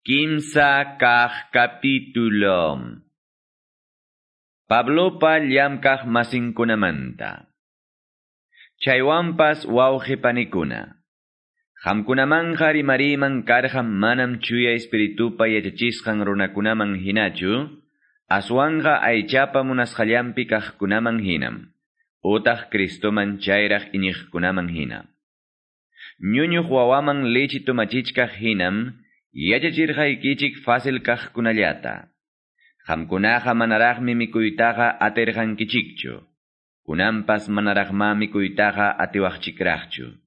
Kimsa kah capítulo. Pablopa llamkaj masinkunamanta. Chaywanpas panikuna. Hamkunamanqa rimariman karham manam chuya espiritupa yachachisqan runakunaman hinachu, aswanga aychapa munasqallampi kaqkunaman hinam, utaq Kristoman chayraq iñiqkunaman hinam. Ñuñuq wawaman lechi tumachichkaq hinam, Yachachirqaykichik fácil kaqkunallata. Qamkunaqa manaraqmi mikuytaqa atirqankichikchu. Kunanpas manaraqma mikuytaqa atiwaqchikraqchu.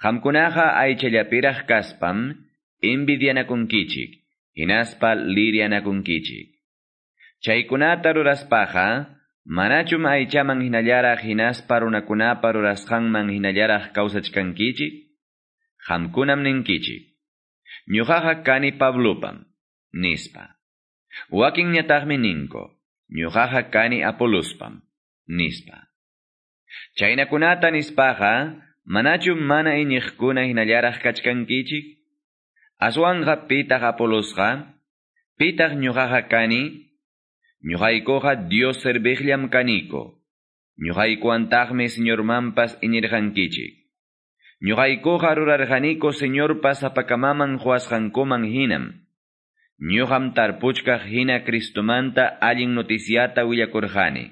Qamkunaqa aychallapiraq kaspam invidianakunkichik, hinaspa liryanakunkichik. Chaykunata ruraspaqa, manachum aychaman hinallaraq hinaspa runakunapa rurasqanman hinallaraq kawsachkankichik? Qamkunam ninkichik. Ñuqaqa kani Pablopam, nispa. Wakin ñataqmi ninko, ñuqaqa kani Apolospam, nispa. Chaynakunata nispaqa, manachum mana iñiqkuna hinallaraq kachkankichik? Aswanga pitaq Apolosqa, pitaq ñuqaqa kani, ñuqaykuqa Dios serviqllam kaniko, ñuqaykuantaqmi Señormanpas iñirqankichik. Ñuqaykuqa rurarqaniku Señorpa sapakamaman huasqankuman hinam. Ñuqam tarpuchkaq hina Cristomanta allin noticiata willakurqani.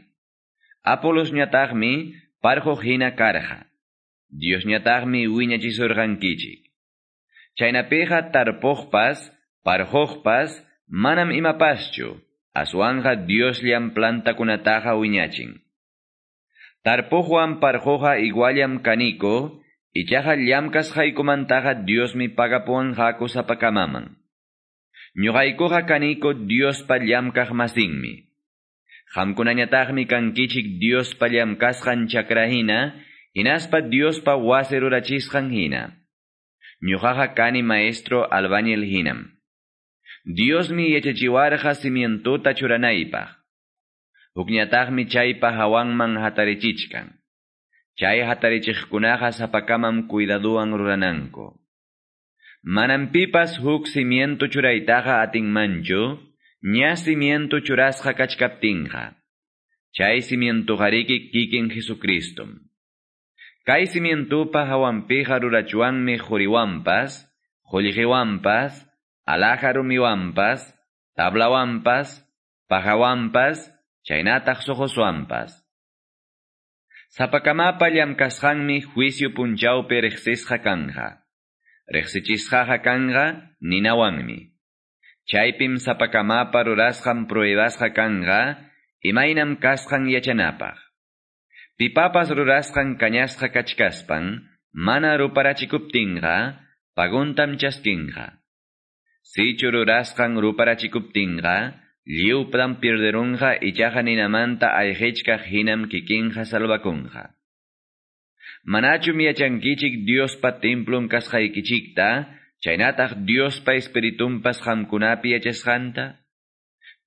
Apolos ñataqmi parjo hina karqa. Dios ñataqmi wiñachisurqankichik. Chaynapiqa tarpuqpas, parjoqpas, manam imapaschu, aswanja Diosllam plantakunataqa wiñachin. Tarpuqwan parjoqa iguallam kaniko, Ichaqa llamkasqaykumantaqa Diosmi pagapuwanqaku sapakamaman. Ñuqaykuqa kaniko Diospa llamkaq masinmi. Qamkunañataqmi kankichik Diospa llamkasqan chakrahina, hinaspa Diospa wasi rurachisqan hina. Ñuqaqa kani maestro albañil hinam. Diosmi yachachiwarqa cimientuta churanaypaq. Hukñataqmi chaypa hawanman hatarichichkan. Chay hatarichiqkunaqa sapakamam cuidaduwan rurananko. Manampipas huk cimiento churaytaqa atinmanchu, ña cimiento churasqa kachkaptinqa. Chay cimiento hariki kikin Jesucristom. Kay cimientupa hawampiqa rurachuanmi juriwampas, qullqiwanpas, alajarumiwanpas, tablawanpas, pajawampas, chaynataq sohoswanpas. Sapakamapa llamkasqanmi juicio punchawpi riqsisqa kanqa. Riqsichisqaqa kanqa ninawanmi. Chaypim sapakamapa rurasqan pruebasqa kanqa imaynam kasqan yachanapaq. Pipapas rurasqan kañasqa kachkaspan mana ruparachikuptinqa paguntam chaskinqa. Sichu rurasqan Liupram pierderunja ichaja ninamanta ayhechkaj hinam kikinja salvakunja. Manachum yachankichik Diospa templon kasqaykichikta, chaynataq Diospa espiritumpas hamkunapi yachasqanta,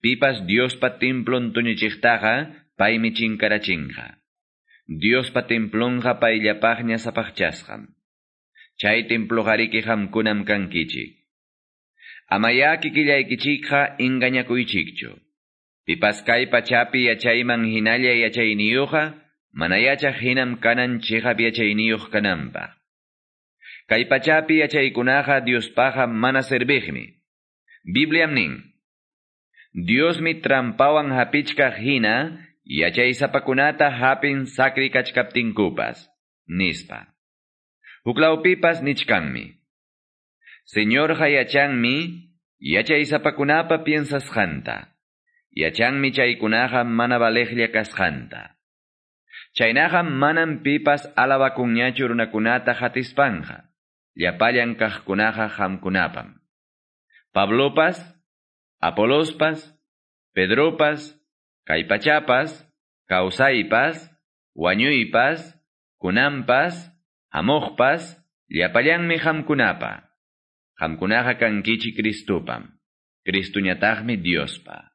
pipas Diospa templon tuñichiktaqa paymi chinkarachinja. Diospa templonja payllapaqña sapaqchasqam. Chay templojariki hamkunam kankichik. Amayaki killaykichikqa ingañakuychikchu. Pipas kay pachapi yachayman hinalla yachayniyuqa, mana yachaq hinam kanan chihap yachayniyuq kananpaq. Kay pachapi yachaykunaqa Diospaqa mana serviqmi. Bibliam nin, Diosmi trampawan hapichkaq hina, yachay sapakunata hapin sakri kachkaptinkupas, nispa. Huklawpipas nichkanmi. Señor hayachanmi, yachay sapakunapa piensasqanta. Yachanmi chaykunaqa mana valejlla kasqanta. Chaynaqa manam pipas alabakunñachu runakunata hatispanja. Llapallan kaqkunaqa hamkunapam. Pablopas, Apolospas, Pedropas, Kaypachapas, Kausaypas, Wañuypas, Kunampas, Amoqpas, llapallanmi hamkunapa. Hamkunaqa kankichi Cristopam. Cristuñataqmi Diospa.